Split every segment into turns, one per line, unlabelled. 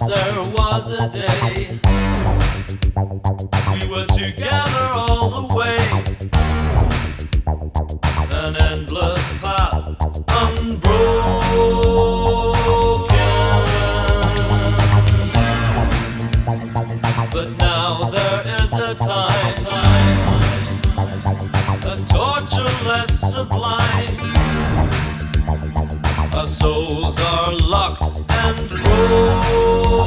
there was a day we were together all the way. An endless path, unbroken. But now there is a time, time a torture less sublime. Our souls are locked and
flows.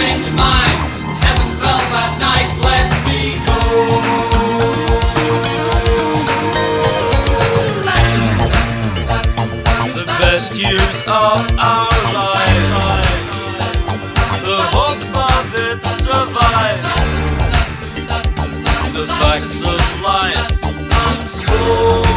change your mind. Night, let me go.
The best years of our lives, the hope survives, the facts of life unspoiled.